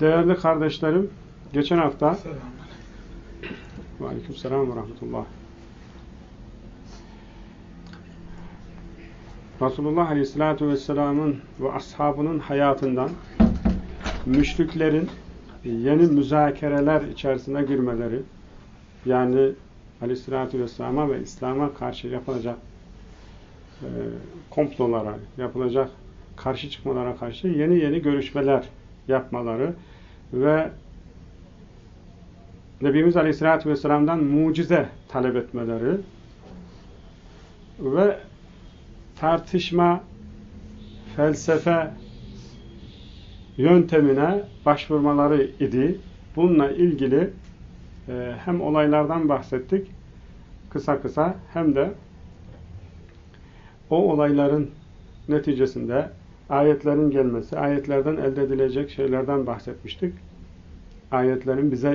Değerli kardeşlerim, geçen hafta Aleyküm selam ve rahmetullah. Resulullah Aleyhisselatü Vesselam'ın ve ashabının hayatından müşriklerin yeni müzakereler içerisine girmeleri yani Aleyhisselatü Vesselam'a ve İslam'a karşı yapılacak e, komplolara, yapılacak karşı çıkmalara karşı yeni yeni görüşmeler yapmaları ve Nebimiz Aleyhisselatü Vesselam'dan mucize talep etmeleri ve tartışma, felsefe yöntemine başvurmaları idi. Bununla ilgili e, hem olaylardan bahsettik kısa kısa hem de o olayların neticesinde ayetlerin gelmesi, ayetlerden elde edilecek şeylerden bahsetmiştik. Ayetlerin bize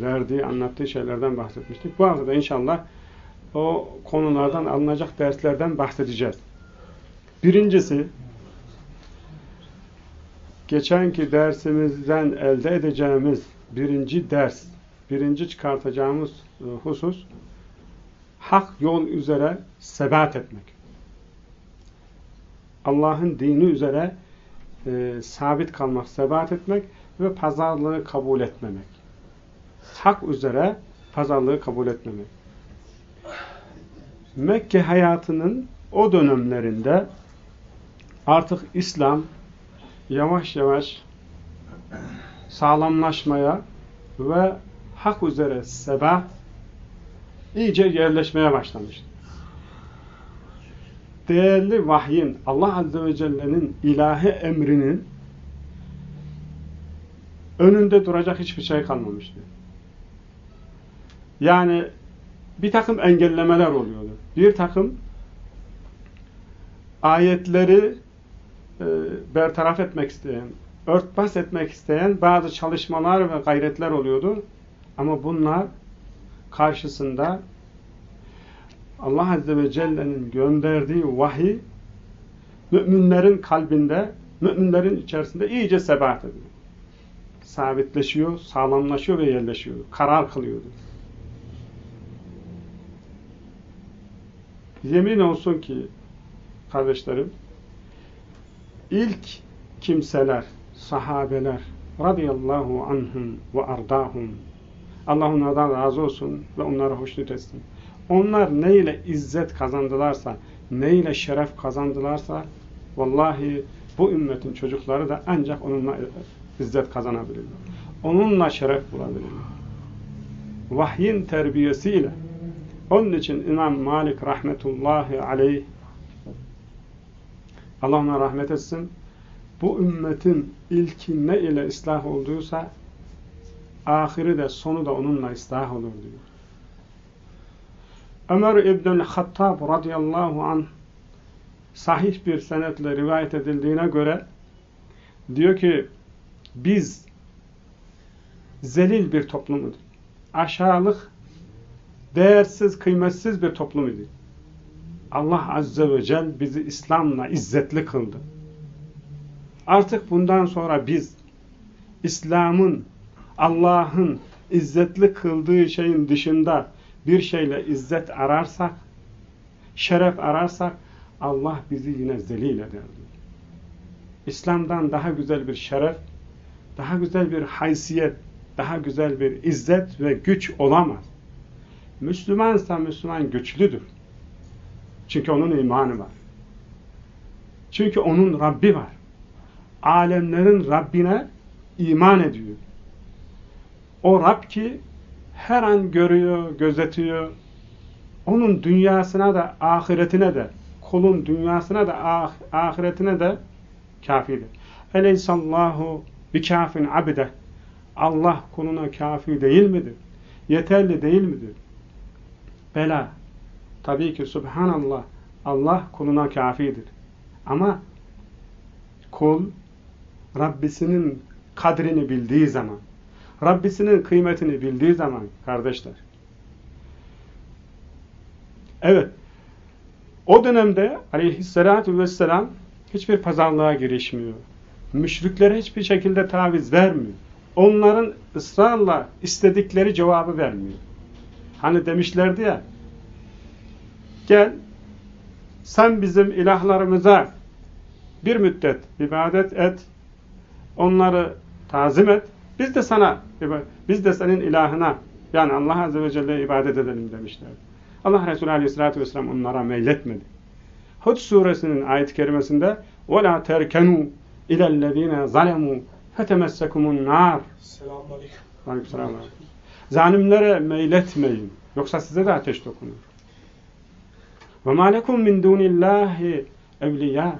verdiği, anlattığı şeylerden bahsetmiştik. Bu hafta inşallah o konulardan alınacak derslerden bahsedeceğiz. Birincisi, geçenki dersimizden elde edeceğimiz birinci ders, birinci çıkartacağımız husus, hak yol üzere sebat etmek. Allah'ın dini üzere e, sabit kalmak, sebat etmek ve pazarlığı kabul etmemek. Hak üzere pazarlığı kabul etmemek. Mekke hayatının o dönemlerinde artık İslam yavaş yavaş sağlamlaşmaya ve hak üzere sebat iyice yerleşmeye başlamıştı değerli vahyin, Allah Azze ve Celle'nin ilahi emrinin önünde duracak hiçbir şey kalmamıştı. Yani bir takım engellemeler oluyordu. Bir takım ayetleri e, bertaraf etmek isteyen, örtbas etmek isteyen bazı çalışmalar ve gayretler oluyordu. Ama bunlar karşısında Allah Azze ve Celle'nin gönderdiği vahiy müminlerin kalbinde, müminlerin içerisinde iyice sebat ediyor. Sabitleşiyor, sağlamlaşıyor ve yerleşiyor. Karar kılıyordu. Yemin olsun ki kardeşlerim ilk kimseler, sahabeler radıyallahu anhum ve ardahum Allah onlardan razı olsun ve onlara hoşnut etsin. Onlar ne ile izzet kazandılarsa, ne ile şeref kazandılarsa vallahi bu ümmetin çocukları da ancak onunla izzet kazanabilirler. Onunla şeref bulabilirler. Vahyin terbiyesiyle onun için İmam Malik rahmetullahi aleyh Allah ona rahmet etsin bu ümmetin ilki ne ile ıslah olduysa ahiri de sonu da onunla ıslah olur diyor. Ömer İbn-i Hattab radıyallahu anh sahih bir senetle rivayet edildiğine göre diyor ki biz zelil bir toplum idik. Aşağılık, değersiz, kıymetsiz bir toplum idik. Allah Azze ve Celle bizi İslam'la izzetli kıldı. Artık bundan sonra biz İslam'ın, Allah'ın izzetli kıldığı şeyin dışında bir şeyle izzet ararsak, şeref ararsak Allah bizi yine zelil eder. İslam'dan daha güzel bir şeref, daha güzel bir haysiyet, daha güzel bir izzet ve güç olamaz. Müslümansa Müslüman güçlüdür. Çünkü onun imanı var. Çünkü onun Rabbi var. Alemlerin Rabbine iman ediyor. O Rab ki her an görüyor, gözetiyor. Onun dünyasına da ahiretine de, kulun dünyasına da ah ahiretine de kafidir. Eleysallahu bikafin abide. Allah kuluna kafi değil midir? Yeterli değil midir? Bela. Tabii ki subhanallah. Allah kuluna kafidir. Ama kul Rabbisinin kadrini bildiği zaman, Rabbisinin kıymetini bildiği zaman kardeşler. Evet. O dönemde aleyhissalatü vesselam hiçbir pazarlığa girişmiyor. Müşriklere hiçbir şekilde taviz vermiyor. Onların ısrarla istedikleri cevabı vermiyor. Hani demişlerdi ya gel sen bizim ilahlarımıza bir müddet ibadet et onları tazim et biz de sana biz de senin ilahına yani Allah Azze ve Celle'ye ibadet edelim demişler. Allah Resulü Aleyhisselatü Vesselam onlara meyletmedi. Hud suresinin ayet-i kerimesinde وَلَا تَرْكَنُوا اِلَى الَّذ۪ينَ ظَلَمُوا فَتَمَسَّكُمُ النَّارِ Selamünaleyküm. Zalimlere meyletmeyin. Yoksa size de ateş dokunur. وَمَا لَكُمْ مِنْ دُونِ اللّٰهِ اَوْلِيَا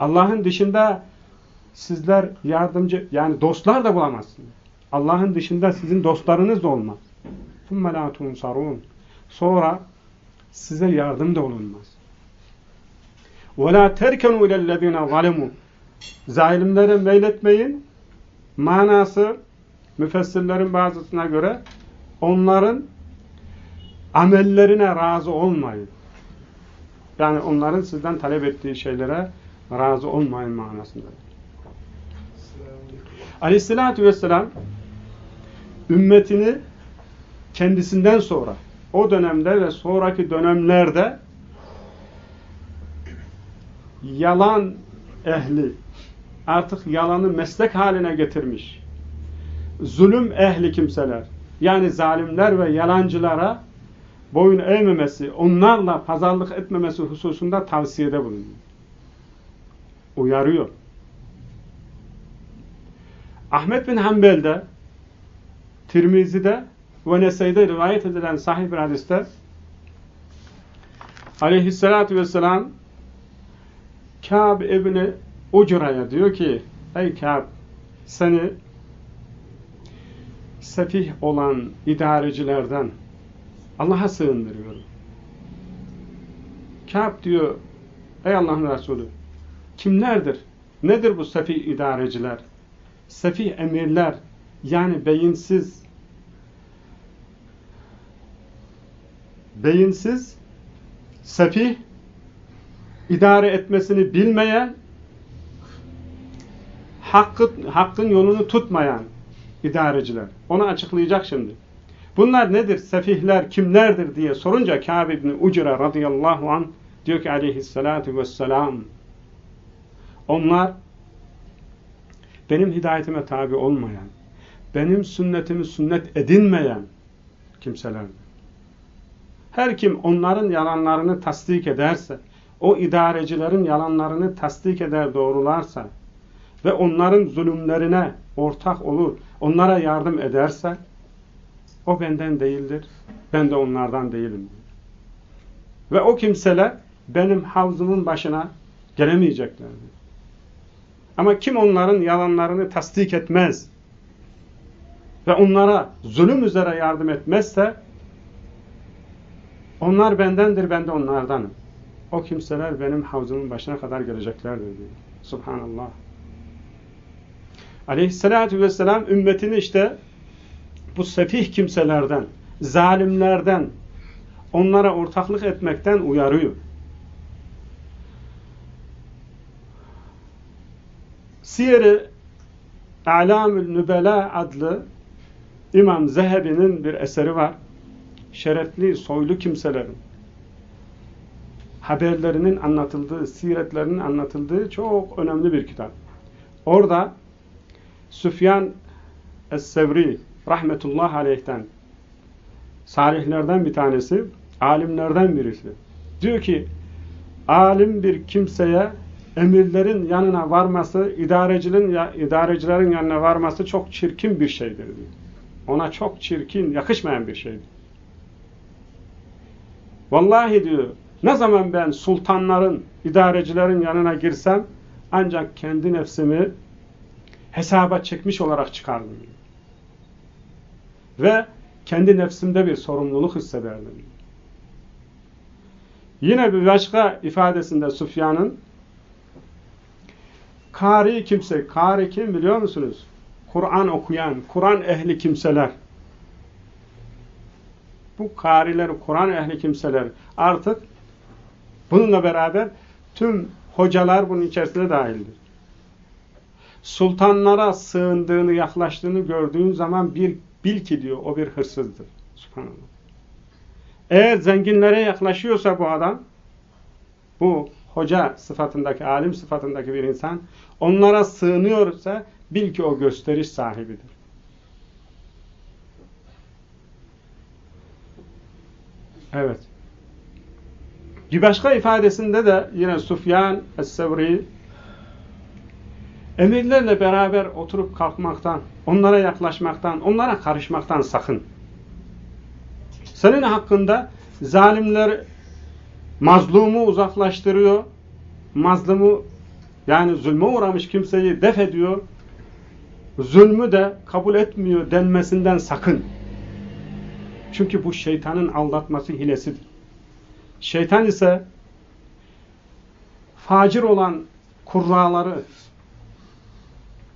Allah'ın dışında sizler yardımcı, yani dostlar da bulamazsınız. Allah'ın dışında sizin dostlarınız da olmaz. ثُمَّ لَا تُنْصَرُونَ Sonra size yardım da olunmaz. وَلَا تَرْكَنُوا اِلَى الَّذ۪ينَ ظَلَمُوا Zalimlere meyletmeyin. Manası müfessirlerin bazısına göre onların amellerine razı olmayın. Yani onların sizden talep ettiği şeylere razı olmayın manasında. Aleyhissalatü vesselam ümmetini kendisinden sonra o dönemde ve sonraki dönemlerde yalan ehli artık yalanı meslek haline getirmiş zulüm ehli kimseler yani zalimler ve yalancılara boyun eğmemesi, onlarla pazarlık etmemesi hususunda tavsiyede bulunuyor. Uyarıyor. Ahmet bin Hanbel'de, Tirmizi'de ve Nesai'de rivayet edilen sahih bir hadiste aleyhissalatü vesselam Kâb ibni Ucra'ya diyor ki ey Kâb seni sefih olan idarecilerden Allah'a sığındırıyorum. Kâb diyor ey Allah'ın Resulü kimlerdir? Nedir bu sefih idareciler? Sefih emirler yani beyinsiz beyinsiz sefih idare etmesini bilmeyen hakkın, hakkın yolunu tutmayan idareciler. Onu açıklayacak şimdi. Bunlar nedir? Sefihler kimlerdir diye sorunca Kâb ibn Ucra radıyallahu an diyor ki aleyhissalatu vesselam onlar benim hidayetime tabi olmayan, benim sünnetimi sünnet edinmeyen kimselerdir. Her kim onların yalanlarını tasdik ederse, o idarecilerin yalanlarını tasdik eder doğrularsa ve onların zulümlerine ortak olur, onlara yardım ederse o benden değildir, ben de onlardan değilim. Ve o kimseler benim havzımın başına gelemeyeceklerdir. Ama kim onların yalanlarını tasdik etmez ve onlara zulüm üzere yardım etmezse onlar bendendir, ben de onlardanım. O kimseler benim havzımın başına kadar geleceklerdir diyor. Subhanallah. Aleyhissalatü vesselam ümmetini işte bu sefih kimselerden, zalimlerden, onlara ortaklık etmekten uyarıyor. Siyer-i A'lamül Nübela adlı İmam Zehebi'nin bir eseri var. Şerefli, soylu kimselerin haberlerinin anlatıldığı, siretlerinin anlatıldığı çok önemli bir kitap. Orada Süfyan Es-Sevri rahmetullah aleyhten salihlerden bir tanesi, alimlerden birisi. Diyor ki, alim bir kimseye emirlerin yanına varması, idarecilerin, idarecilerin yanına varması çok çirkin bir şeydir diyor. Ona çok çirkin, yakışmayan bir şeydir. Vallahi diyor, ne zaman ben sultanların, idarecilerin yanına girsem ancak kendi nefsimi hesaba çekmiş olarak çıkardım. Ve kendi nefsimde bir sorumluluk hissederdim. Yine bir başka ifadesinde Sufyan'ın Kari kimse, kari kim biliyor musunuz? Kur'an okuyan, Kur'an ehli kimseler. Bu kariler, Kur'an ehli kimseler artık bununla beraber tüm hocalar bunun içerisinde dahildir. Sultanlara sığındığını, yaklaştığını gördüğün zaman bir bil ki diyor o bir hırsızdır. Subhanallah. Eğer zenginlere yaklaşıyorsa bu adam, bu hoca sıfatındaki, alim sıfatındaki bir insan, onlara sığınıyorsa bil ki o gösteriş sahibidir. Evet. Bir başka ifadesinde de yine Sufyan Es-Sevri emirlerle beraber oturup kalkmaktan, onlara yaklaşmaktan, onlara karışmaktan sakın. Senin hakkında zalimler mazlumu uzaklaştırıyor, mazlumu yani zulme uğramış kimseyi def ediyor, zulmü de kabul etmiyor denmesinden sakın. Çünkü bu şeytanın aldatması hilesidir. Şeytan ise facir olan kurraları,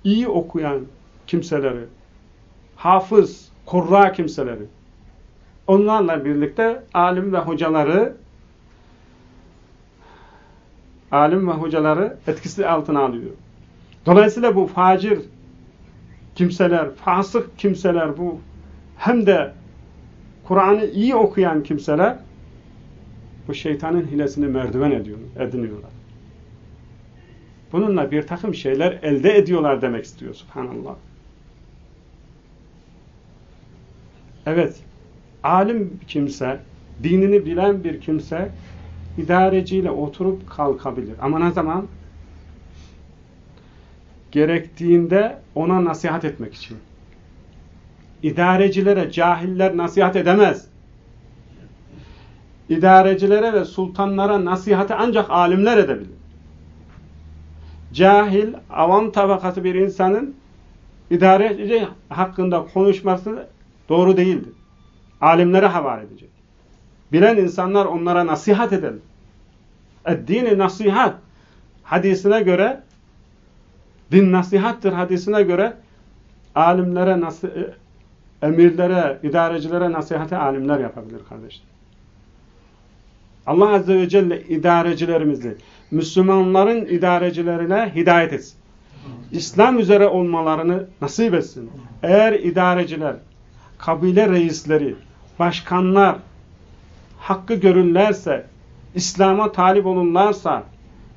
iyi okuyan kimseleri, hafız, kurra kimseleri, onlarla birlikte alim ve hocaları alim ve hocaları etkisi altına alıyor. Dolayısıyla bu facir kimseler, fasık kimseler bu hem de Kur'an'ı iyi okuyan kimseler bu şeytanın hilesini merdiven ediyor, ediniyorlar. Bununla bir takım şeyler elde ediyorlar demek istiyor subhanallah. Evet, alim kimse, dinini bilen bir kimse idareciyle oturup kalkabilir. Ama ne zaman? Gerektiğinde ona nasihat etmek için. İdarecilere cahiller nasihat edemez. İdarecilere ve sultanlara nasihati ancak alimler edebilir. Cahil, avam tabakası bir insanın idareci hakkında konuşması doğru değildir. Alimlere havale edecek. Bilen insanlar onlara nasihat eder. Dini nasihat hadisine göre din nasihattır hadisine göre alimlere, e, emirlere, idarecilere nasihati alimler yapabilir kardeşler. Allah Azze ve Celle idarecilerimizi, Müslümanların idarecilerine hidayet etsin. İslam üzere olmalarını nasip etsin. Eğer idareciler, kabile reisleri, başkanlar hakkı görürlerse, İslam'a talip olurlarsa,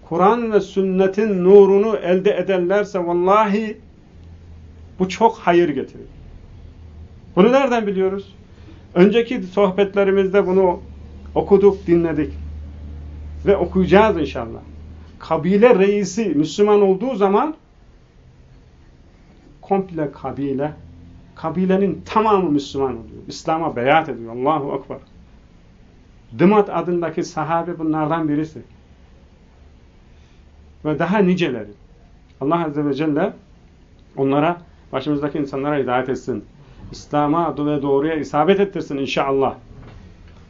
Kur'an ve sünnetin nurunu elde ederlerse vallahi bu çok hayır getirir. Bunu nereden biliyoruz? Önceki sohbetlerimizde bunu okuduk, dinledik. Ve okuyacağız inşallah. Kabile reisi Müslüman olduğu zaman komple kabile, kabilenin tamamı Müslüman oluyor. İslam'a beyat ediyor. Allahu Akbar. Dımat adındaki sahabe bunlardan birisi. Ve daha niceleri. Allah Azze ve Celle onlara, başımızdaki insanlara hidayet etsin. İslam'a ve doğruya isabet ettirsin inşallah.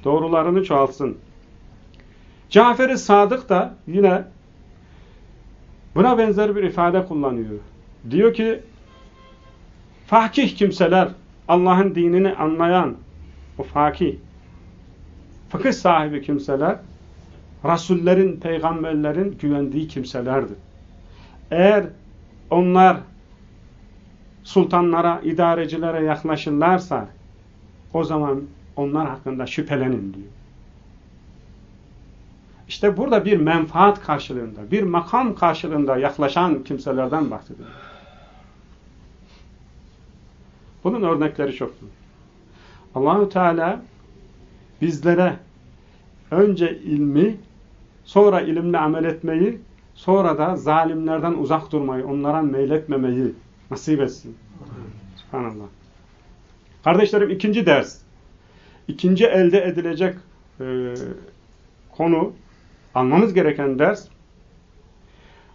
Doğrularını çoğaltsın. Cafer-i Sadık da yine buna benzer bir ifade kullanıyor. Diyor ki fakih kimseler Allah'ın dinini anlayan o fakih fıkıh sahibi kimseler, rasullerin, peygamberlerin güvendiği kimselerdir. Eğer onlar sultanlara, idarecilere yaklaşırlarsa o zaman onlar hakkında şüphelenin diyor. İşte burada bir menfaat karşılığında, bir makam karşılığında yaklaşan kimselerden bahsediyor. Bunun örnekleri çoktur. Allahu Teala bizlere önce ilmi, sonra ilimle amel etmeyi, sonra da zalimlerden uzak durmayı, onlara meyletmemeyi nasip etsin. Subhanallah. Kardeşlerim ikinci ders. İkinci elde edilecek e, konu, almamız gereken ders,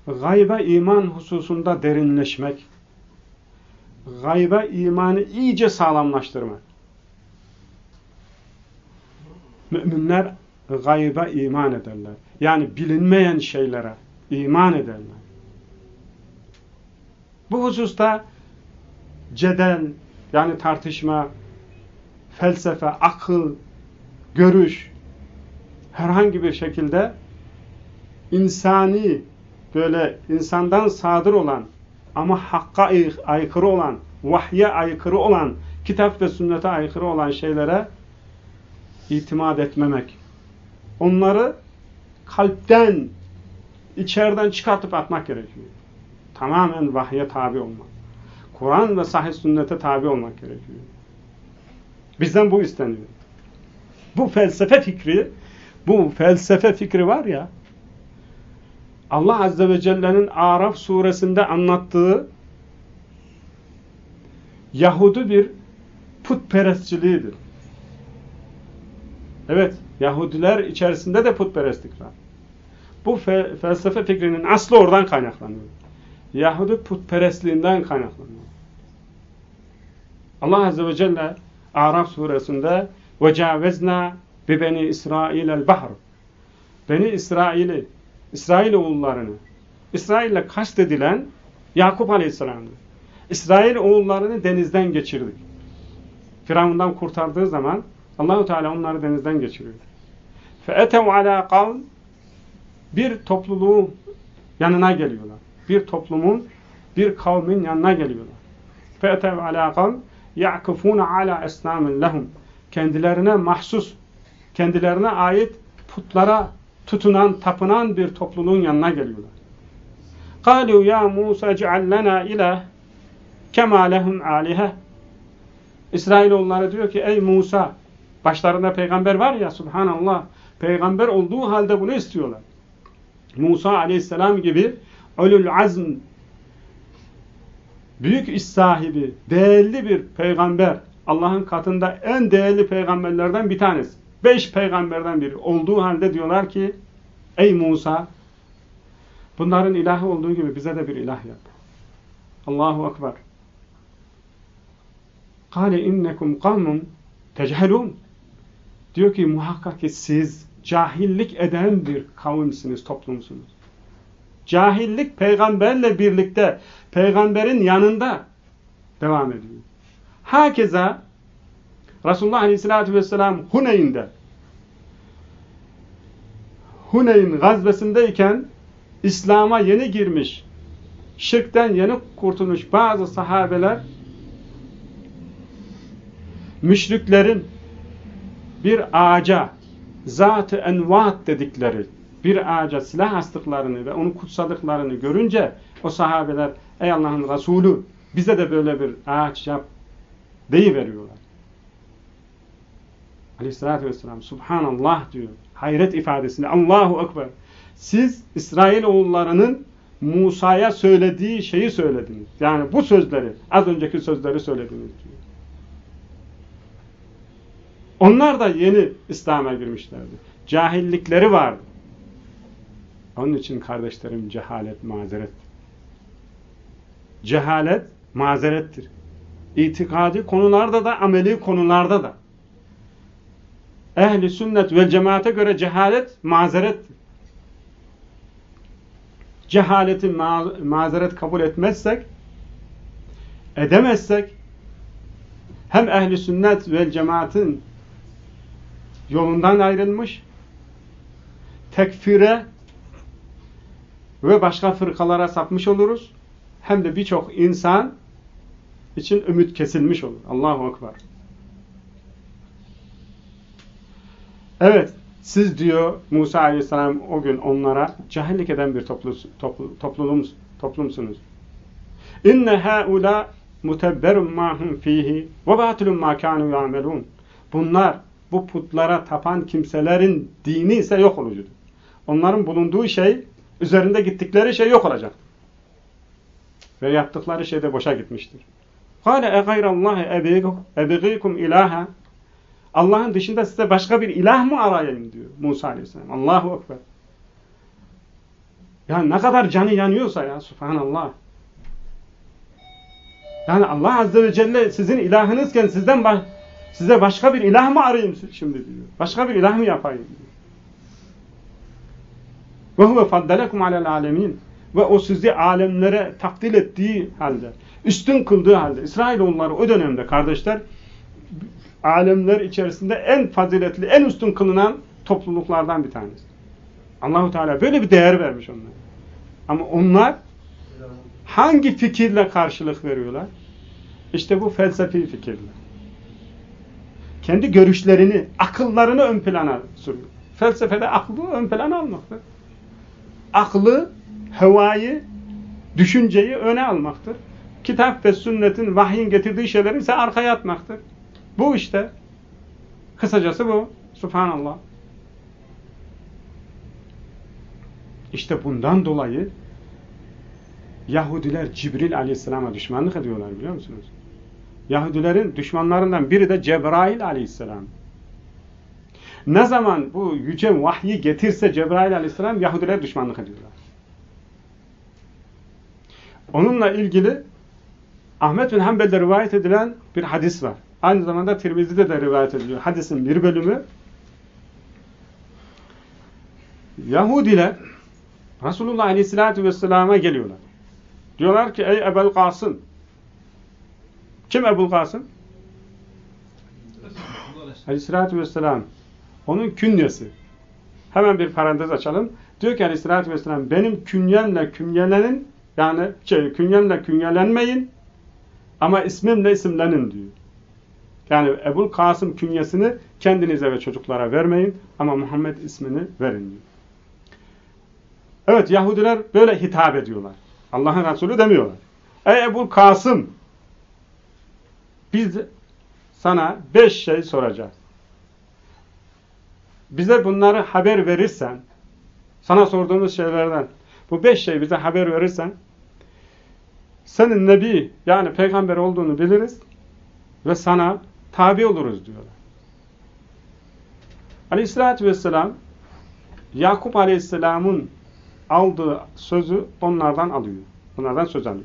gayba iman hususunda derinleşmek, gayba imanı iyice sağlamlaştırmak. Müminler gayba iman ederler. Yani bilinmeyen şeylere iman ederler. Bu hususta cedel, yani tartışma, felsefe, akıl, görüş herhangi bir şekilde insani böyle insandan sadır olan ama hakka aykırı olan, vahye aykırı olan, kitap ve sünnete aykırı olan şeylere itimat etmemek. Onları kalpten, içeriden çıkartıp atmak gerekiyor. Tamamen vahye tabi olmak. Kur'an ve sahih sünnete tabi olmak gerekiyor. Bizden bu isteniyor. Bu felsefe fikri, bu felsefe fikri var ya, Allah Azze ve Celle'nin Araf suresinde anlattığı Yahudi bir putperestçiliğidir. Evet, Yahudiler içerisinde de putperestlik var. Bu fe felsefe fikrinin aslı oradan kaynaklanıyor. Yahudi putperestliğinden kaynaklanıyor. Allah Azze ve Celle Araf suresinde وَجَاوَزْنَا بِبَنِي İsrail el bahr Beni İsrail'i, İsrail oğullarını, İsrail'le kastedilen Yakup Aleyhisselam'dır. İsrail oğullarını denizden geçirdik. Firavundan kurtardığı zaman Allahu Teala onları denizden geçiriyor. فَاَتَوْ عَلَى قَوْمٍ Bir topluluğun yanına geliyorlar. Bir toplumun, bir kavmin yanına geliyorlar. فَاَتَوْ عَلَى قَوْمٍ يَعْكُفُونَ عَلَى اَسْنَامٍ لَهُمْ Kendilerine mahsus, kendilerine ait putlara tutunan, tapınan bir topluluğun yanına geliyorlar. قَالُوا يَا مُوسَى جَعَلْ لَنَا إِلَهِ كَمَا لَهُمْ عَلِهَ İsrailoğulları diyor ki ey Musa başlarında peygamber var ya subhanallah peygamber olduğu halde bunu istiyorlar. Musa aleyhisselam gibi ölül azm büyük iş sahibi, değerli bir peygamber, Allah'ın katında en değerli peygamberlerden bir tanesi. Beş peygamberden biri olduğu halde diyorlar ki, ey Musa, bunların ilahı olduğu gibi bize de bir ilah yap. Allahu Ekber. Kale innekum kavmun techehelun. Diyor ki muhakkak ki siz cahillik eden bir kavimsiniz, toplumsunuz. Cahillik peygamberle birlikte, peygamberin yanında devam ediyor. Hakeza Resulullah Aleyhisselatü Vesselam Huneyn'de Huneyn gazvesindeyken İslam'a yeni girmiş, şirkten yeni kurtulmuş bazı sahabeler müşriklerin bir ağaca zat-ı envat dedikleri bir ağaca silah astıklarını ve onu kutsadıklarını görünce o sahabeler ey Allah'ın Resulü bize de böyle bir ağaç yap deyiveriyorlar. Aleyhissalatü vesselam Subhanallah diyor. Hayret ifadesinde Allahu Ekber. Siz İsrail oğullarının Musa'ya söylediği şeyi söylediniz. Yani bu sözleri, az önceki sözleri söylediniz diyor. Onlar da yeni İslam'a girmişlerdi. Cahillikleri vardı. Onun için kardeşlerim cehalet mazeret. Cehalet mazerettir. İtikadi konularda da, ameli konularda da. Ehli sünnet ve cemaate göre cehalet mazerettir. Cehaleti ma mazeret kabul etmezsek, edemezsek, hem ehli sünnet ve cemaatin yolundan ayrılmış, tekfire ve başka fırkalara sapmış oluruz. Hem de birçok insan için ümit kesilmiş olur. Allahu Ekber. Evet, siz diyor Musa Aleyhisselam o gün onlara cahillik eden bir toplu, toplu, toplum, toplumsunuz. İnne haula mutebberun ma hum fihi ve batilun ma kanu. Bunlar bu putlara tapan kimselerin dini ise yok olucudur. Onların bulunduğu şey, üzerinde gittikleri şey yok olacak. Ve yaptıkları şey de boşa gitmiştir. قَالَ اَغَيْرَ اللّٰهِ اَبِغِيكُمْ ilaha. Allah'ın dışında size başka bir ilah mı arayayım diyor Musa Aleyhisselam. Allahu Ekber. Yani ne kadar canı yanıyorsa ya subhanallah. Yani Allah Azze ve Celle sizin ilahınızken sizden baş, size başka bir ilah mı arayayım şimdi diyor. Başka bir ilah mı yapayım diyor. Ve huve faddalekum alel alemin. Ve o sizi alemlere takdil ettiği halde, üstün kıldığı halde, İsrailoğulları o dönemde kardeşler, alemler içerisinde en faziletli, en üstün kılınan topluluklardan bir tanesi. Allahu Teala böyle bir değer vermiş onlara. Ama onlar hangi fikirle karşılık veriyorlar? İşte bu felsefi fikirle. Kendi görüşlerini, akıllarını ön plana sürüyor. Felsefede aklı ön plana almaktır. Aklı, hevayı, düşünceyi öne almaktır. Kitap ve sünnetin, vahyin getirdiği şeyleri ise arkaya atmaktır. Bu işte. Kısacası bu. Subhanallah. İşte bundan dolayı Yahudiler Cibril aleyhisselama düşmanlık ediyorlar biliyor musunuz? Yahudilerin düşmanlarından biri de Cebrail aleyhisselam. Ne zaman bu yüce vahyi getirse Cebrail aleyhisselam Yahudiler düşmanlık ediyorlar. Onunla ilgili Ahmet bin Hanbel'de rivayet edilen bir hadis var. Aynı zamanda Tirmizi'de de rivayet ediliyor. Hadisin bir bölümü Yahudiler Resulullah Aleyhisselatü Vesselam'a geliyorlar. Diyorlar ki ey Ebel Kasım kim Ebul Kasım? Aleyhisselatü Vesselam onun künyesi. Hemen bir parantez açalım. Diyor ki Aleyhisselatü Vesselam benim künyemle künyelenin yani şey, künyemle künyelenmeyin ama ismimle isimlenin diyor. Yani Ebul Kasım künyesini kendinize ve çocuklara vermeyin ama Muhammed ismini verin diyor. Evet Yahudiler böyle hitap ediyorlar. Allah'ın Resulü demiyorlar. Ey Ebul Kasım biz sana beş şey soracağız. Bize bunları haber verirsen sana sorduğumuz şeylerden bu beş şey bize haber verirsen senin nebi yani peygamber olduğunu biliriz ve sana tabi oluruz diyorlar. Aleyhissalatü vesselam Yakup Aleyhisselam'ın aldığı sözü onlardan alıyor. Onlardan söz alıyor.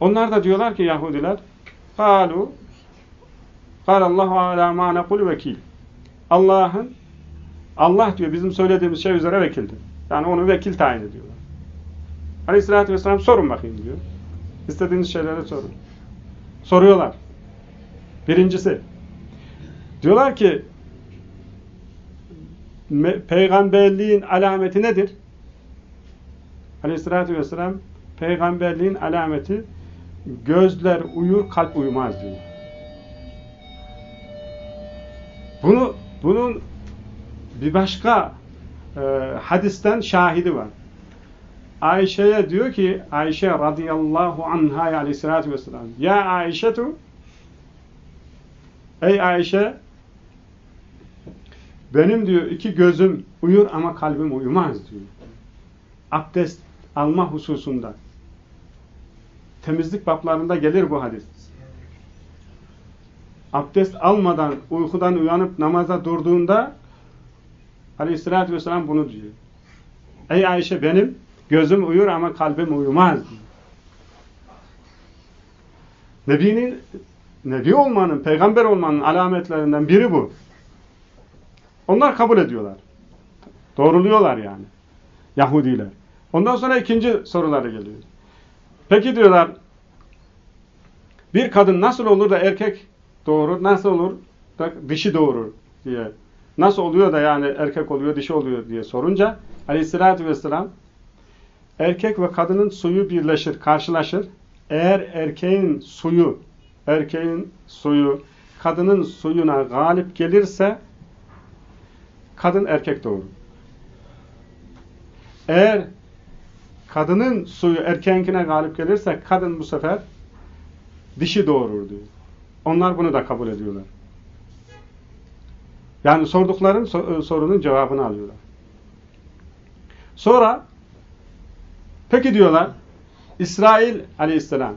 Onlar da diyorlar ki Yahudiler Kalu Kalallahu ala ma nekul vekil. Allah'ın Allah diyor bizim söylediğimiz şey üzere vekildir. Yani onu vekil tayin ediyorlar. Aleyhissalatü vesselam sorun bakayım diyor. İstediğiniz şeylere sorun. Soruyorlar. Birincisi. Diyorlar ki peygamberliğin alameti nedir? Aleyhissalatü vesselam peygamberliğin alameti gözler uyur, kalp uyumaz diyor. Bunu, bunun bir başka e, hadisten şahidi var. Ayşe'ye diyor ki Ayşe radıyallahu anha aleyhissalatü vesselam Ya Ayşetu Ey Ayşe benim diyor iki gözüm uyur ama kalbim uyumaz diyor. Abdest alma hususunda. Temizlik bablarında gelir bu hadis. Abdest almadan uykudan uyanıp namaza durduğunda Aleyhisselatü Vesselam bunu diyor. Ey Ayşe benim gözüm uyur ama kalbim uyumaz. Nebinin Nebi olmanın, peygamber olmanın alametlerinden biri bu. Onlar kabul ediyorlar. Doğruluyorlar yani. Yahudiler. Ondan sonra ikinci soruları geliyor. Peki diyorlar, bir kadın nasıl olur da erkek doğurur, nasıl olur da dişi doğurur diye nasıl oluyor da yani erkek oluyor, dişi oluyor diye sorunca aleyhissalatü vesselam erkek ve kadının suyu birleşir, karşılaşır. Eğer erkeğin suyu, erkeğin suyu kadının suyuna galip gelirse kadın erkek doğurur. Eğer kadının suyu erkeğinkine galip gelirse kadın bu sefer dişi doğurur diyor. Onlar bunu da kabul ediyorlar. Yani sordukların e, sorunun cevabını alıyorlar. Sonra peki diyorlar İsrail aleyhisselam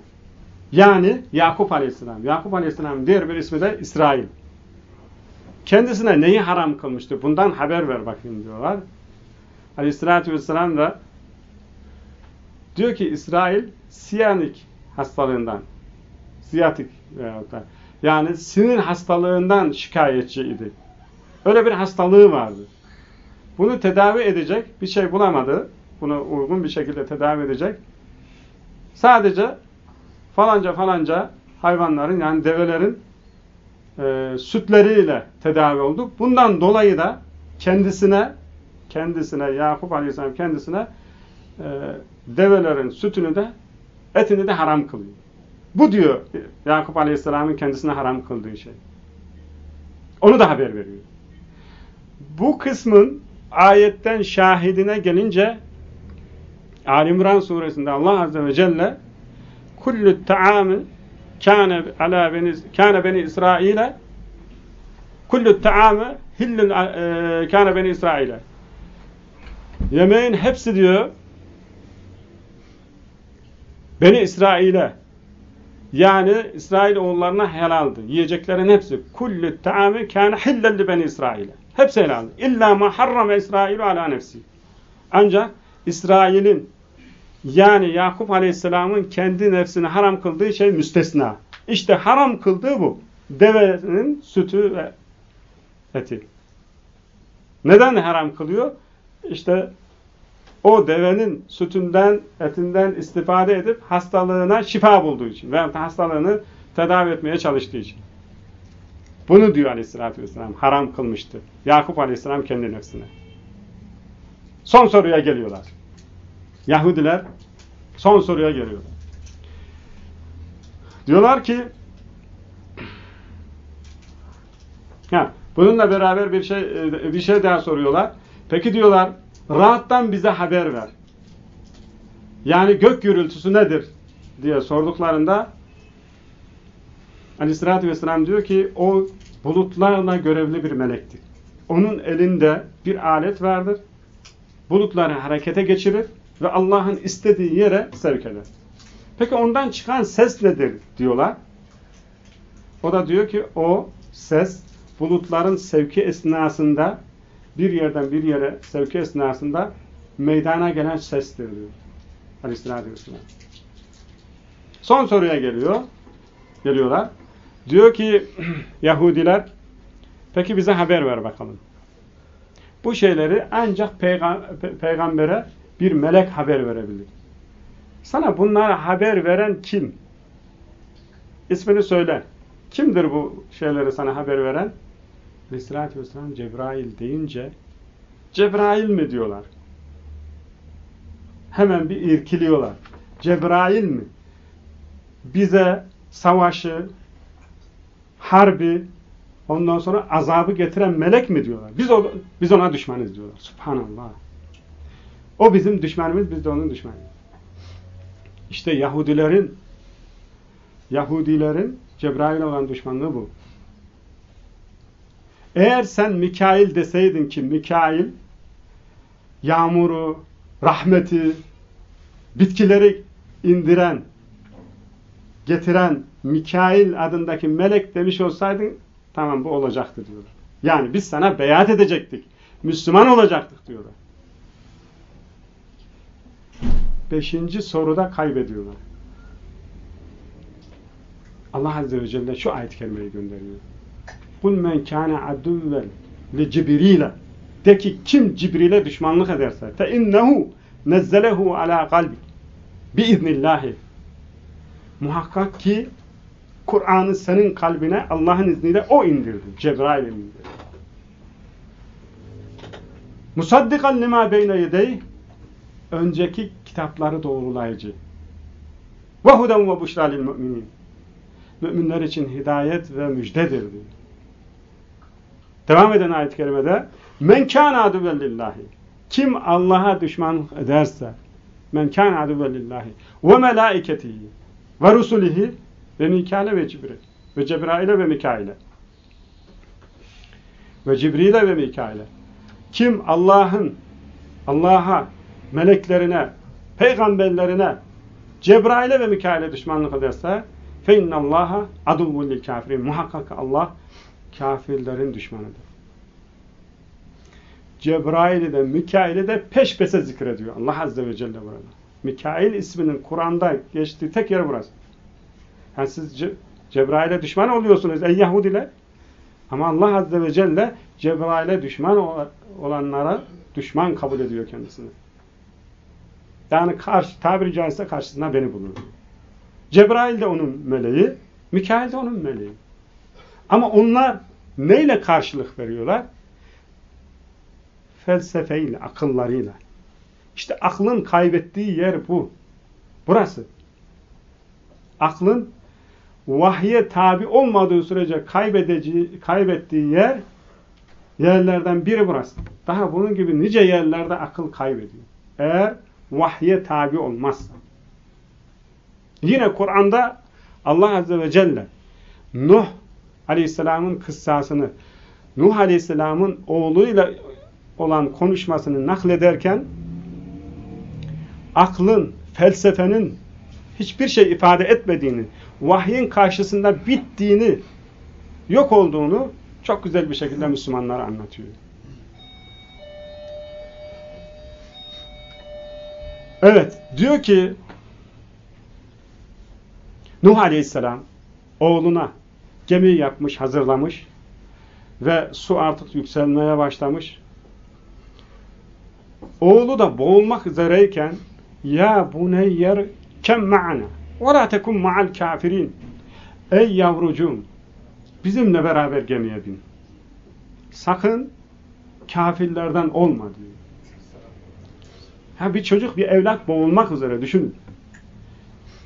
yani Yakup aleyhisselam. Yakup aleyhisselam diğer bir ismi de İsrail. Kendisine neyi haram kılmıştı? Bundan haber ver bakayım diyorlar. Aleyhisselatü vesselam da diyor ki İsrail siyanik hastalığından siyatik veyahut da yani sinir hastalığından şikayetçiydi. Öyle bir hastalığı vardı. Bunu tedavi edecek bir şey bulamadı. Bunu uygun bir şekilde tedavi edecek. Sadece falanca falanca hayvanların yani develerin e, sütleriyle tedavi oldu. Bundan dolayı da kendisine kendisine Yakup Aleyhisselam kendisine e, develerin sütünü de etini de haram kılıyor. Bu diyor Yakup Aleyhisselam'ın kendisine haram kıldığı şey. Onu da haber veriyor. Bu kısmın ayetten şahidine gelince Ali İmran suresinde Allah Azze ve Celle kullu ta'amı kâne ala beni kâne beni İsrail'e kullu ta'amı hillun e, kâne beni İsrail'e yemeğin hepsi diyor Beni İsrail'e yani İsrail oğullarına helaldi. Yiyeceklerin hepsi. Kullu ta'ami kâne hillelli beni İsrail'e. Hepsi helaldi. İlla ma harrame İsrail'u ala nefsi. Ancak İsrail'in yani Yakup Aleyhisselam'ın kendi nefsini haram kıldığı şey müstesna. İşte haram kıldığı bu. Devenin sütü ve eti. Neden haram kılıyor? İşte o devenin sütünden, etinden istifade edip hastalığına şifa bulduğu için veya hastalığını tedavi etmeye çalıştığı için. Bunu diyor aleyhissalatü vesselam haram kılmıştı. Yakup aleyhisselam kendi nefsine. Son soruya geliyorlar. Yahudiler son soruya geliyorlar. Diyorlar ki ha, bununla beraber bir şey bir şey daha soruyorlar. Peki diyorlar rahattan bize haber ver. Yani gök gürültüsü nedir diye sorduklarında Aleyhisselatü Vesselam diyor ki o bulutlarla görevli bir melektir. Onun elinde bir alet vardır. Bulutları harekete geçirir ve Allah'ın istediği yere sevk eder. Peki ondan çıkan ses nedir diyorlar. O da diyor ki o ses bulutların sevki esnasında bir yerden bir yere sevki esnasında meydana gelen sestir diyor. Aleyhisselatü Vesselam. Son soruya geliyor. Geliyorlar. Diyor ki Yahudiler peki bize haber ver bakalım. Bu şeyleri ancak peyga pe peygambere bir melek haber verebilir. Sana bunlara haber veren kim? İsmini söyle. Kimdir bu şeyleri sana haber veren? Aleyhissalatü vesselam Cebrail deyince Cebrail mi diyorlar? Hemen bir irkiliyorlar. Cebrail mi? Bize savaşı, harbi, ondan sonra azabı getiren melek mi diyorlar? Biz, o, biz ona düşmanız diyorlar. Subhanallah. O bizim düşmanımız, biz de onun düşmanıyız. İşte Yahudilerin Yahudilerin Cebrail olan düşmanlığı bu. Eğer sen Mikail deseydin ki Mikail yağmuru, rahmeti, bitkileri indiren, getiren Mikail adındaki melek demiş olsaydın tamam bu olacaktı diyorlar. Yani biz sana beyat edecektik. Müslüman olacaktık diyorlar. Beşinci soruda kaybediyorlar. Allah Azze ve Celle şu ayet-i kerimeyi gönderiyor. Kul men kâne aduvven li Cibril'e de ki kim Cibril'e düşmanlık ederse fe innehu nezzelehu ala kalbi biiznillahi muhakkak ki Kur'an'ı senin kalbine Allah'ın izniyle o indirdi. Cebrail indirdi. Musaddikan lima beyne yedeyh önceki kitapları doğrulayıcı. Ve huden ve buşra lil müminin. Müminler için hidayet ve müjdedir diyor. Devam eden ayet-i kerimede men kana aduven lillahi kim Allah'a düşman ederse men kana aduven lillahi ve melaiketihi ve rusulihi ve Mikail'e ve Cibril ve Cebrail'e ve Mikail'e ve Cibril'e ve Mikail'e kim Allah'ın Allah'a, meleklerine, peygamberlerine, Cebrail'e ve Mikail'e düşmanlık ederse فَاِنَّ اللّٰهَ عَدُوٌ لِلْكَافِرِينَ Muhakkak Allah kafirlerin düşmanıdır. Cebrail'i de Mikail'i de peş peşe zikrediyor Allah Azze ve Celle burada. Mikail isminin Kur'an'da geçtiği tek yer burası. Yani siz Ce Cebrail'e düşman oluyorsunuz ey Yahudiler. Ama Allah Azze ve Celle Cebrail'e düşman olanlara düşman kabul ediyor kendisini. Yani karşı, tabiri caizse karşısında beni bulur. Cebrail de onun meleği, Mikail de onun meleği. Ama onlar neyle karşılık veriyorlar? Felsefeyle, akıllarıyla. İşte aklın kaybettiği yer bu. Burası. Aklın vahye tabi olmadığı sürece kaybettiği yer yerlerden biri burası. Daha bunun gibi nice yerlerde akıl kaybediyor. Eğer vahye tabi olmazsa. Yine Kur'an'da Allah Azze ve Celle Nuh Aleyhisselam'ın kıssasını Nuh Aleyhisselam'ın oğluyla olan konuşmasını naklederken aklın, felsefenin hiçbir şey ifade etmediğini, vahyin karşısında bittiğini, yok olduğunu çok güzel bir şekilde Müslümanlara anlatıyor. Evet, diyor ki Nuh Aleyhisselam oğluna gemi yapmış, hazırlamış ve su artık yükselmeye başlamış. Oğlu da boğulmak üzereyken ya bu ne yer kem ma'ana ve la tekun ma'al kafirin ey yavrucuğum bizimle beraber gemiye bin. Sakın kafirlerden olma diyor. Ha bir çocuk, bir evlat boğulmak üzere düşünün.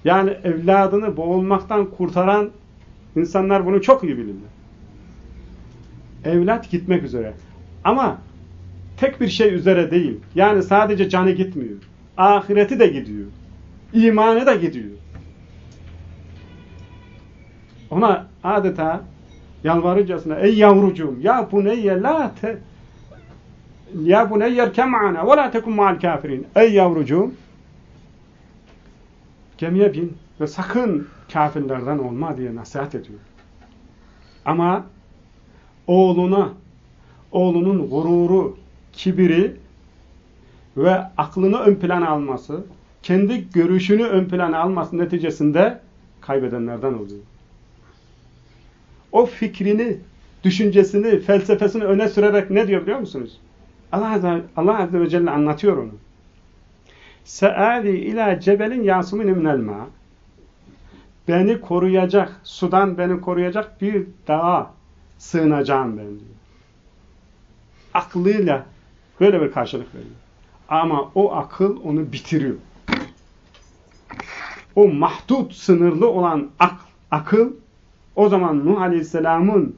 Yani evladını boğulmaktan kurtaran insanlar bunu çok iyi bilirler. Evlat gitmek üzere. Ama tek bir şey üzere değil. Yani sadece canı gitmiyor. Ahireti de gidiyor. İmanı da gidiyor. Ona adeta yalvarıcasına ey yavrucuğum ya buneyye la te ya buneyye erkem ma'ana ve la tekun ma'al kafirin ey yavrucuğum gemiye bin ve sakın kafirlerden olma diye nasihat ediyor. Ama oğluna oğlunun gururu, kibiri ve aklını ön plana alması, kendi görüşünü ön plana alması neticesinde kaybedenlerden oluyor o fikrini, düşüncesini, felsefesini öne sürerek ne diyor biliyor musunuz? Allah Azze, Allah Azze ve Celle anlatıyor onu. Se'avi ila cebelin yasumin minel. Beni koruyacak, sudan beni koruyacak bir dağa sığınacağım ben diyor. Aklıyla böyle bir karşılık veriyor. Ama o akıl onu bitiriyor. O mahdut, sınırlı olan ak, akıl o zaman Nuh Aleyhisselam'ın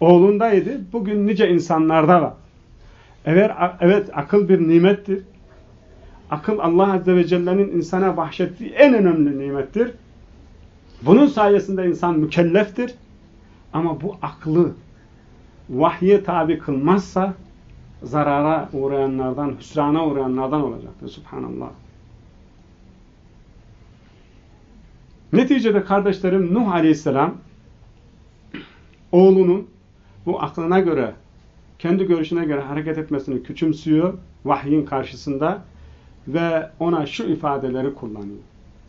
oğlundaydı. Bugün nice insanlarda var. Evet, evet akıl bir nimettir. Akıl Allah Azze ve Celle'nin insana bahşettiği en önemli nimettir. Bunun sayesinde insan mükelleftir. Ama bu aklı vahye tabi kılmazsa zarara uğrayanlardan, hüsrana uğrayanlardan olacaktır. Subhanallah. Neticede kardeşlerim Nuh Aleyhisselam oğlunun bu aklına göre, kendi görüşüne göre hareket etmesini küçümsüyor vahyin karşısında ve ona şu ifadeleri kullanıyor.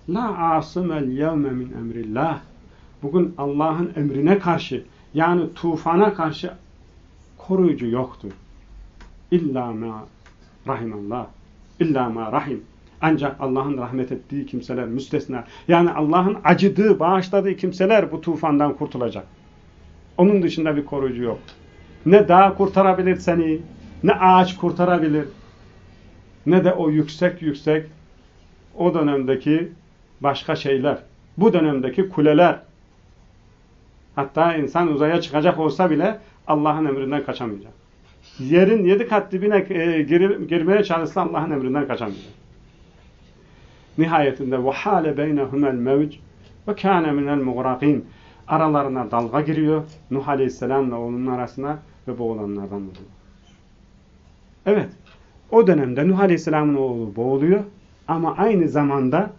La asımel yevme min emrillah. Bugün Allah'ın emrine karşı yani tufana karşı koruyucu yoktur. İlla ma rahimallah. İlla ma rahim. Ancak Allah'ın rahmet ettiği kimseler müstesna. Yani Allah'ın acıdığı, bağışladığı kimseler bu tufandan kurtulacak. Onun dışında bir koruyucu yok. Ne dağ kurtarabilir seni, ne ağaç kurtarabilir ne de o yüksek yüksek o dönemdeki başka şeyler. Bu dönemdeki kuleler. Hatta insan uzaya çıkacak olsa bile Allah'ın emrinden kaçamayacak. Yerin yedi kat dibine e, gir, girmeye çalışsa Allah'ın emrinden kaçamayacak. Nihayetinde وَحَالَ بَيْنَهُمَ الْمَوْجِ وَكَانَ مِنَ الْمُغْرَقِينَ Aralarına dalga giriyor. Nuh Aleyhisselam'la oğlunun arasına ve boğulanlardan oluyor. Evet. o dönemde Nuh Aleyhisselam'ın oğlu boğuluyor. Ama aynı zamanda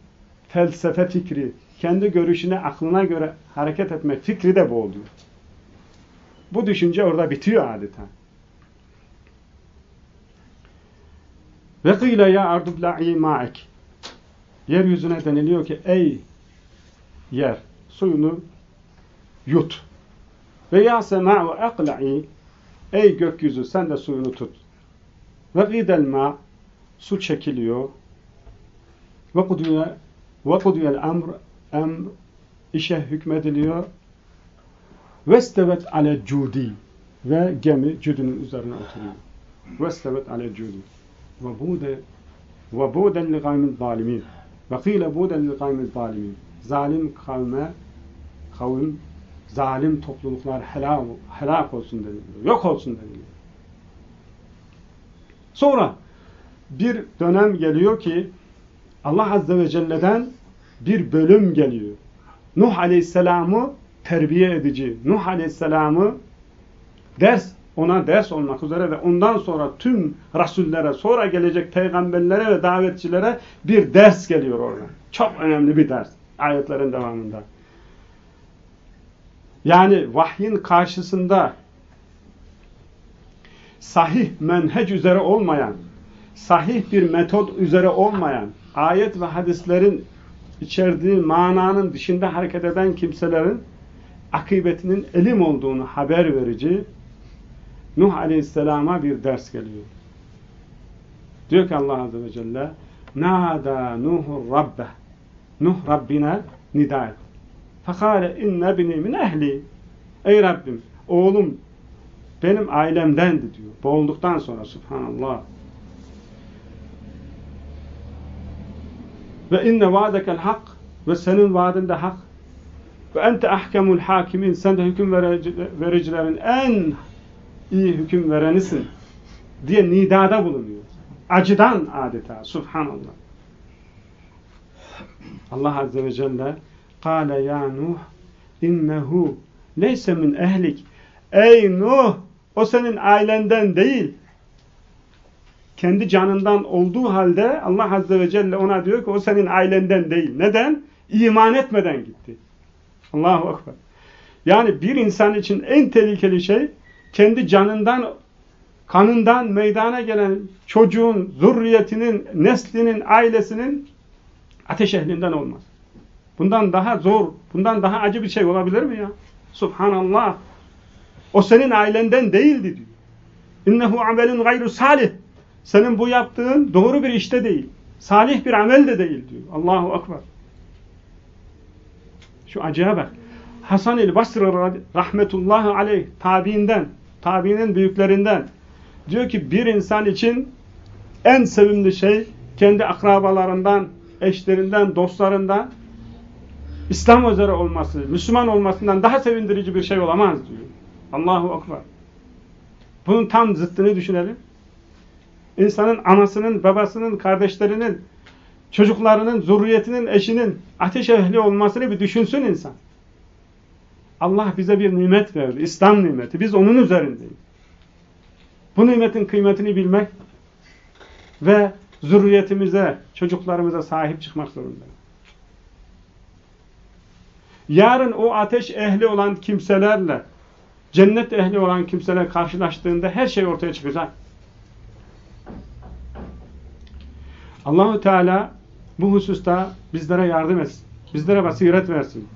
felsefe fikri, kendi görüşüne, aklına göre hareket etme fikri de boğuluyor. Bu düşünce orada bitiyor adeta. Ve kıyle ya ardubla'i ma'ek. Yeryüzüne deniliyor ki ey yer suyunu yut. Ve ya sema'u aqla'i ey gökyüzü sen de suyunu tut. Ve gidel ma su çekiliyor. Ve kudiye ve kudiyel emr emr işe hükmediliyor. Vestevet ale cudi ve gemi cüdünün üzerine oturuyor. Vestevet ale cudi. Ve bude ve buden li kavmin zalimin. Ve kıyle buden li kavmin zalimin. Zalim kavme kavim zalim topluluklar helak, helak olsun deniliyor. Yok olsun deniliyor. Sonra bir dönem geliyor ki Allah Azze ve Celle'den bir bölüm geliyor. Nuh Aleyhisselam'ı terbiye edici, Nuh Aleyhisselam'ı ders, ona ders olmak üzere ve ondan sonra tüm rasullere, sonra gelecek peygamberlere ve davetçilere bir ders geliyor orada. Çok önemli bir ders. Ayetlerin devamında. Yani vahyin karşısında sahih menhec üzere olmayan, sahih bir metot üzere olmayan, ayet ve hadislerin içerdiği mananın dışında hareket eden kimselerin akıbetinin elim olduğunu haber verici Nuh Aleyhisselam'a bir ders geliyor. Diyor ki Allah Azze ve Celle Nâdâ Nuhur Rabbe Nuh Rabbine nida et. Fekâle inne bini min ehli Ey Rabbim oğlum benim ailemdendi diyor. Boğulduktan sonra subhanallah. Ve inne vaadekel hak ve senin vaadinde hak. Ve ente ahkemul hakimin sen de hüküm vericilerin en iyi hüküm verenisin diye nidada bulunuyor. Acıdan adeta. Subhanallah. Allah Azze ve Celle Kale ya Nuh innehu leyse min ehlik Ey Nuh o senin ailenden değil kendi canından olduğu halde Allah Azze ve Celle ona diyor ki o senin ailenden değil. Neden? İman etmeden gitti. Allahu Ekber. Yani bir insan için en tehlikeli şey kendi canından, kanından meydana gelen çocuğun, zürriyetinin, neslinin, ailesinin ateş ehlinden olmaz. Bundan daha zor, bundan daha acı bir şey olabilir mi ya? Subhanallah. O senin ailenden değildi diyor. İnnehu amelun gayru salih. Senin bu yaptığın doğru bir işte değil. Salih bir amel de değil diyor. Allahu Akbar. Şu acıya bak. Hasan el Basri rahmetullahi aleyh tabiinden, tabiinin büyüklerinden diyor ki bir insan için en sevimli şey kendi akrabalarından, eşlerinden, dostlarından İslam üzere olması, Müslüman olmasından daha sevindirici bir şey olamaz diyor. Allahu Akbar. Bunun tam zıttını düşünelim. İnsanın anasının, babasının, kardeşlerinin, çocuklarının, zürriyetinin, eşinin ateş ehli olmasını bir düşünsün insan. Allah bize bir nimet verdi. İslam nimeti. Biz onun üzerindeyiz. Bu nimetin kıymetini bilmek ve zürriyetimize, çocuklarımıza sahip çıkmak zorundayız. Yarın o ateş ehli olan kimselerle cennet ehli olan kimseler karşılaştığında her şey ortaya çıkacak. Allahu Teala bu hususta bizlere yardım etsin. Bizlere basiret versin.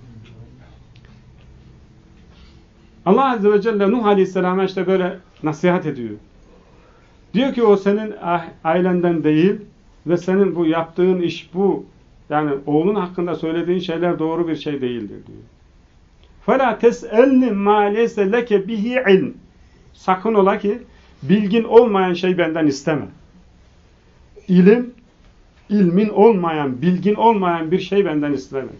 Allah Azze ve Celle Nuh Aleyhisselam'a işte böyle nasihat ediyor. Diyor ki o senin ailenden değil ve senin bu yaptığın iş bu. Yani oğlun hakkında söylediğin şeyler doğru bir şey değildir diyor. فَلَا تَسْأَلْنِ مَا لَيْسَ لَكَ بِهِ عِلْمٍ Sakın ola ki bilgin olmayan şey benden isteme. İlim, ilmin olmayan, bilgin olmayan bir şey benden isteme.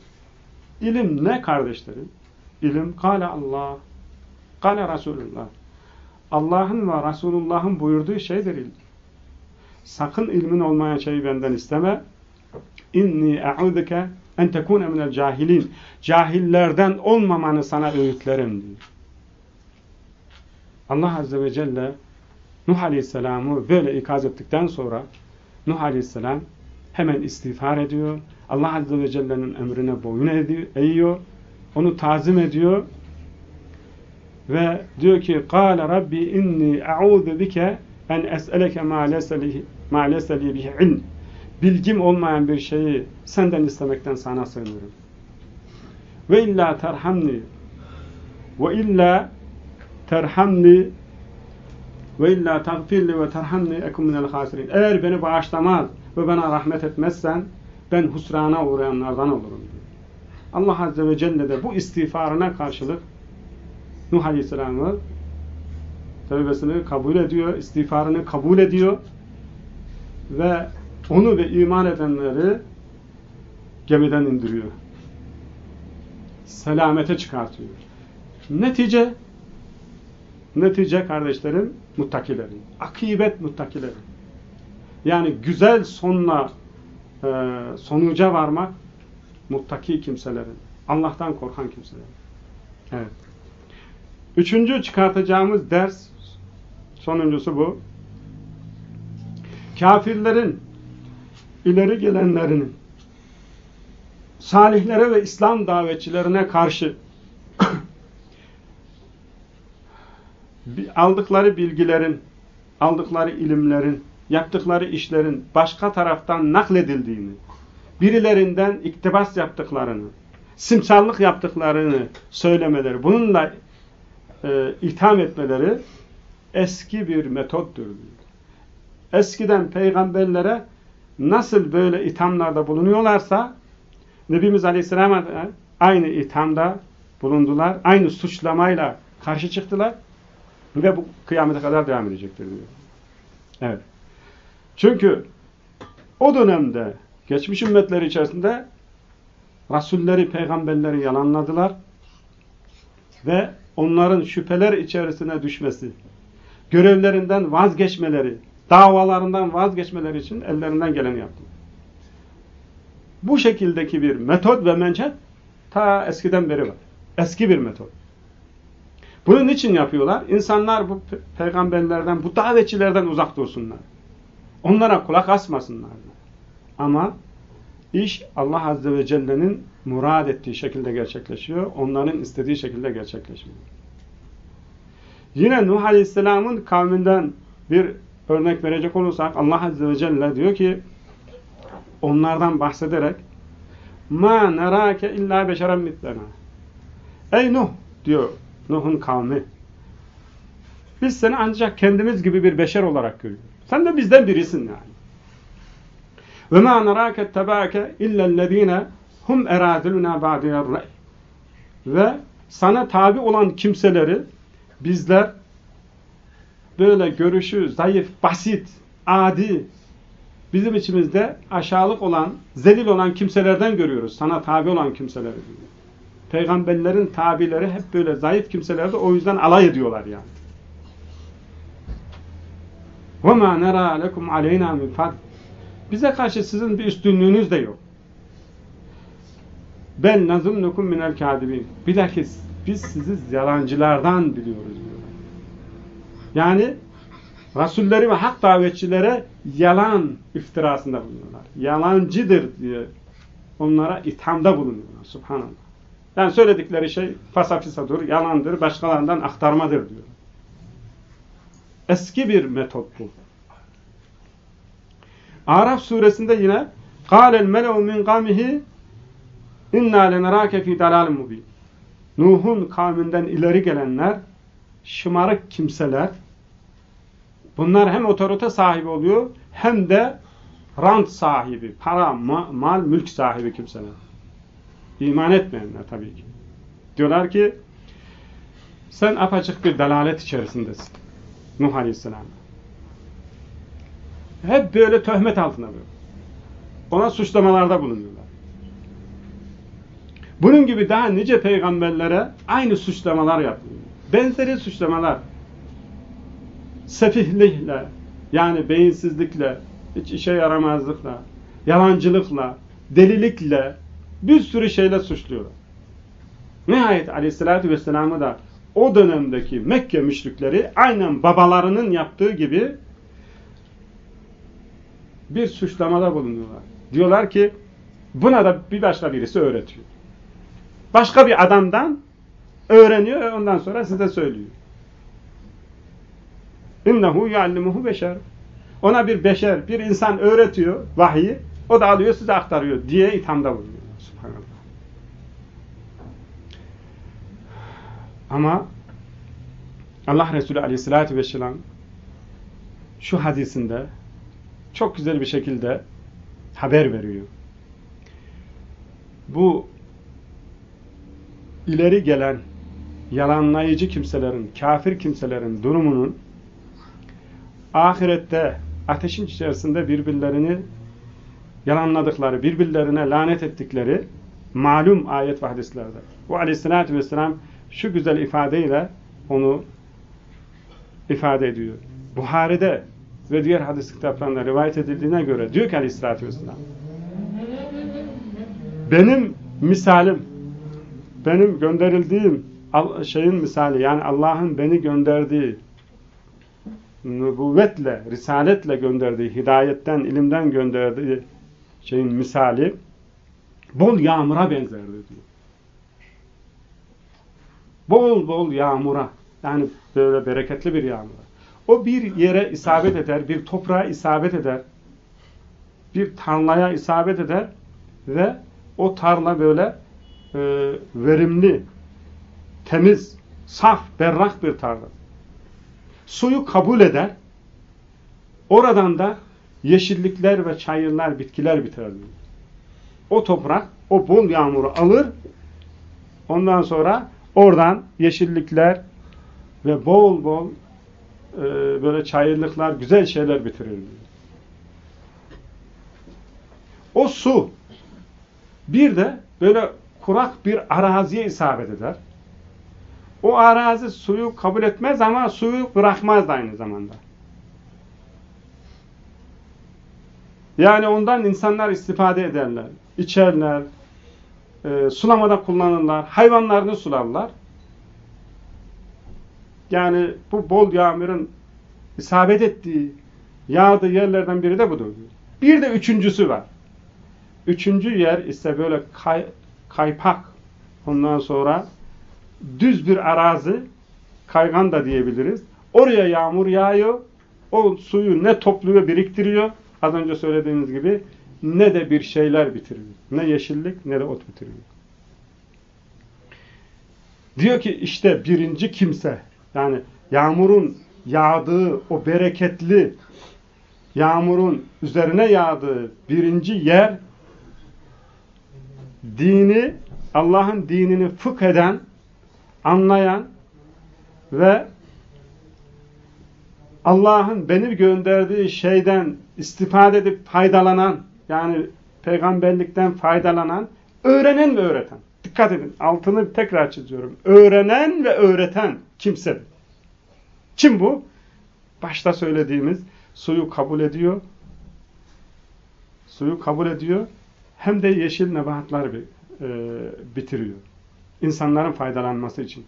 İlim ne kardeşlerim? İlim, kâle Allah, kâle Resulullah. Allah'ın ve Resulullah'ın buyurduğu şeydir ilim. Sakın ilmin olmayan şeyi benden isteme. İnni e'udike en tekune minel cahilin. Cahillerden olmamanı sana öğütlerim diyor. Allah Azze ve Celle Nuh Aleyhisselam'ı böyle ikaz ettikten sonra Nuh Aleyhisselam hemen istiğfar ediyor. Allah Azze ve Celle'nin emrine boyun eğiyor. Onu tazim ediyor. Ve diyor ki قَالَ Rabbi inni اَعُوذُ bike en es'eleke ma leseli bihi ilm. Bilgim olmayan bir şeyi senden istemekten sana sığınırım. Ve illa terhamni ve illa terhamni ve illa tagfirli ve terhamni ekum minel hasirin. Eğer beni bağışlamaz ve bana rahmet etmezsen ben husrana uğrayanlardan olurum. Allah Azze ve Celle de bu istiğfarına karşılık Nuh Aleyhisselam'ı tövbesini kabul ediyor, istiğfarını kabul ediyor ve onu ve iman edenleri gemiden indiriyor. Selamete çıkartıyor. Netice netice kardeşlerim muttakilerin. Akibet muttakilerin. Yani güzel sonla e, sonuca varmak muttaki kimselerin. Allah'tan korkan kimselerin. Evet. Üçüncü çıkartacağımız ders sonuncusu bu. Kafirlerin ileri gelenlerinin salihlere ve İslam davetçilerine karşı aldıkları bilgilerin, aldıkları ilimlerin, yaptıkları işlerin başka taraftan nakledildiğini, birilerinden iktibas yaptıklarını, simsallık yaptıklarını söylemeleri, bununla e, itham etmeleri eski bir metottur. Eskiden peygamberlere nasıl böyle ithamlarda bulunuyorlarsa Nebimiz Aleyhisselam'a aynı ithamda bulundular. Aynı suçlamayla karşı çıktılar. Ve bu kıyamete kadar devam edecektir diyor. Evet. Çünkü o dönemde geçmiş ümmetler içerisinde Rasulleri, peygamberleri yalanladılar ve onların şüpheler içerisine düşmesi, görevlerinden vazgeçmeleri, davalarından vazgeçmeleri için ellerinden geleni yaptı. Bu şekildeki bir metot ve mencet ta eskiden beri var. Eski bir metot. Bunun için yapıyorlar? İnsanlar bu peygamberlerden, bu davetçilerden uzak dursunlar. Onlara kulak asmasınlar. Ama iş Allah Azze ve Celle'nin murad ettiği şekilde gerçekleşiyor. Onların istediği şekilde gerçekleşmiyor. Yine Nuh Aleyhisselam'ın kavminden bir örnek verecek olursak Allah Azze ve Celle diyor ki onlardan bahsederek ma nerake illa beşeren mitlena Ey Nuh diyor Nuh'un kavmi biz seni ancak kendimiz gibi bir beşer olarak görüyoruz. Sen de bizden birisin yani. Ve ma nerake ettebaake illellezine hum eradiluna ba'diyar Ve sana tabi olan kimseleri bizler böyle görüşü zayıf, basit, adi, bizim içimizde aşağılık olan, zelil olan kimselerden görüyoruz. Sana tabi olan kimseleri. Peygamberlerin tabileri hep böyle zayıf kimselerdi. O yüzden alay ediyorlar yani. وَمَا نَرَى لَكُمْ عَلَيْنَا مِنْ فَضْلٍ Bize karşı sizin bir üstünlüğünüz de yok. Ben nazunnukum minel kadibin. Bilakis biz sizi yalancılardan biliyoruz diyor. Yani Rasulleri ve hak davetçilere yalan iftirasında bulunuyorlar. Yalancıdır diye onlara ithamda bulunuyorlar. Subhanallah. Yani söyledikleri şey fasafisadır, yalandır, başkalarından aktarmadır diyor. Eski bir metot bu. Araf suresinde yine قَالَ الْمَلَوْ مِنْ قَامِهِ اِنَّا لَنَرَاكَ ف۪ي دَلَالٍ مُب۪ينَ Nuh'un kavminden ileri gelenler, şımarık kimseler, bunlar hem otorite sahibi oluyor, hem de rant sahibi, para, ma mal, mülk sahibi kimseler. İman etmeyenler tabii ki. Diyorlar ki, sen apaçık bir dalalet içerisindesin. Nuh Aleyhisselam. Hep böyle töhmet altında böyle. Ona suçlamalarda bulunuyorlar. Bunun gibi daha nice peygamberlere aynı suçlamalar yapılıyor. Benzeri suçlamalar. Sefihlikle, yani beyinsizlikle, hiç işe yaramazlıkla, yalancılıkla, delilikle, bir sürü şeyle suçluyorlar. Nihayet aleyhissalatü vesselam'ı da o dönemdeki Mekke müşrikleri aynen babalarının yaptığı gibi bir suçlamada bulunuyorlar. Diyorlar ki buna da bir başka birisi öğretiyor. Başka bir adamdan öğreniyor ve ondan sonra size söylüyor. İnnehu yallimuhu beşer. Ona bir beşer, bir insan öğretiyor vahyi. O da alıyor size aktarıyor diye ithamda bulunuyor. Subhanallah. Ama Allah Resulü aleyhissalatü vesselam şu hadisinde çok güzel bir şekilde haber veriyor. Bu ileri gelen yalanlayıcı kimselerin, kafir kimselerin durumunun ahirette ateşin içerisinde birbirlerini yalanladıkları, birbirlerine lanet ettikleri malum ayet ve hadislerde. Bu aleyhissalatü vesselam şu güzel ifadeyle onu ifade ediyor. Buhari'de ve diğer hadis kitaplarında rivayet edildiğine göre diyor ki aleyhissalatü vesselam benim misalim benim gönderildiğim şeyin misali yani Allah'ın beni gönderdiği nübüvvetle, risaletle gönderdiği, hidayetten, ilimden gönderdiği şeyin misali bol yağmura benzerdi diyor. Bol bol yağmura. Yani böyle bereketli bir yağmura. O bir yere isabet eder, bir toprağa isabet eder, bir tarlaya isabet eder ve o tarla böyle e, verimli, temiz, saf, berrak bir tarla. Suyu kabul eder, oradan da yeşillikler ve çayırlar, bitkiler biter. O toprak, o bol yağmuru alır, ondan sonra oradan yeşillikler ve bol bol e, böyle çayırlıklar, güzel şeyler bitirir. O su bir de böyle kurak bir araziye isabet eder. O arazi suyu kabul etmez ama suyu bırakmaz da aynı zamanda. Yani ondan insanlar istifade ederler, içerler, e, sulamada kullanırlar, hayvanlarını sularlar. Yani bu bol yağmurun isabet ettiği, yağdığı yerlerden biri de budur. Bir de üçüncüsü var. Üçüncü yer ise böyle kay, kaypak, ondan sonra düz bir arazi, kaygan da diyebiliriz. Oraya yağmur yağıyor, o suyu ne topluyor, biriktiriyor, az önce söylediğimiz gibi, ne de bir şeyler bitiriyor. Ne yeşillik, ne de ot bitiriyor. Diyor ki işte birinci kimse, yani yağmurun yağdığı o bereketli yağmurun üzerine yağdığı birinci yer dini, Allah'ın dinini fıkh eden, anlayan ve Allah'ın beni gönderdiği şeyden istifade edip faydalanan, yani peygamberlikten faydalanan, öğrenen ve öğreten. Dikkat edin, altını tekrar çiziyorum. Öğrenen ve öğreten kimsedir. Kim bu? Başta söylediğimiz suyu kabul ediyor. Suyu kabul ediyor. Hem de yeşil nebatlar e, bitiriyor. İnsanların faydalanması için.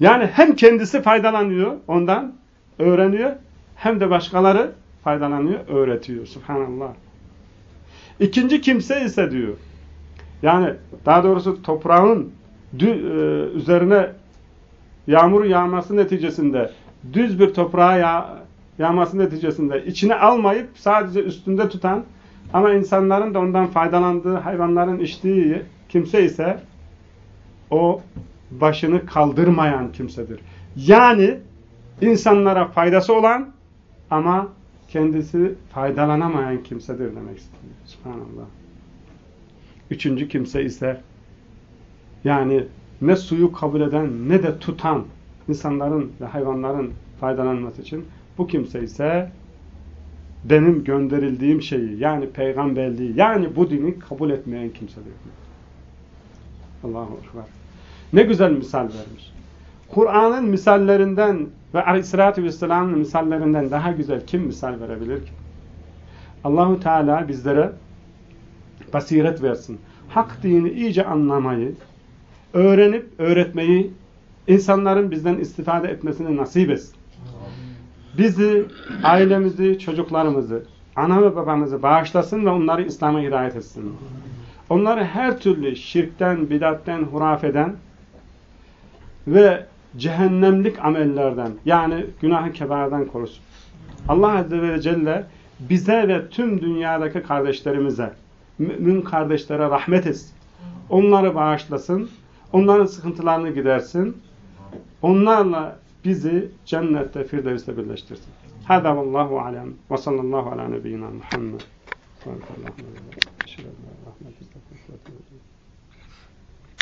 Yani hem kendisi faydalanıyor ondan, öğreniyor. Hem de başkaları faydalanıyor, öğretiyor. Subhanallah. İkinci kimse ise diyor. Yani daha doğrusu toprağın e, üzerine yağmur yağması neticesinde düz bir toprağa yağ, yağması neticesinde içine almayıp sadece üstünde tutan ama insanların da ondan faydalandığı, hayvanların içtiği kimse ise o başını kaldırmayan kimsedir. Yani insanlara faydası olan ama kendisi faydalanamayan kimsedir demek istiyor. Subhanallah. Üçüncü kimse ise yani ne suyu kabul eden ne de tutan insanların ve hayvanların faydalanması için bu kimse ise benim gönderildiğim şeyi yani peygamberliği yani bu dini kabul etmeyen kimsedir. Allahu Ekber. Ne güzel misal vermiş. Kur'an'ın misallerinden ve Aleyhisselatü Vesselam'ın misallerinden daha güzel kim misal verebilir ki? Allahu Teala bizlere basiret versin. Hak dini iyice anlamayı, öğrenip öğretmeyi, insanların bizden istifade etmesini nasip etsin. Bizi, ailemizi, çocuklarımızı, ana ve babamızı bağışlasın ve onları İslam'a hidayet etsin. Onları her türlü şirkten, bidatten, hurafeden ve cehennemlik amellerden yani günah-ı kebardan korusun. Allah Azze ve Celle bize ve tüm dünyadaki kardeşlerimize, mümin kardeşlere rahmet etsin. Onları bağışlasın, onların sıkıntılarını gidersin. Onlarla bizi cennette, firdevste birleştirsin. Hâdâ vallahu alem ve sallallahu ala nebiyyina Muhammed.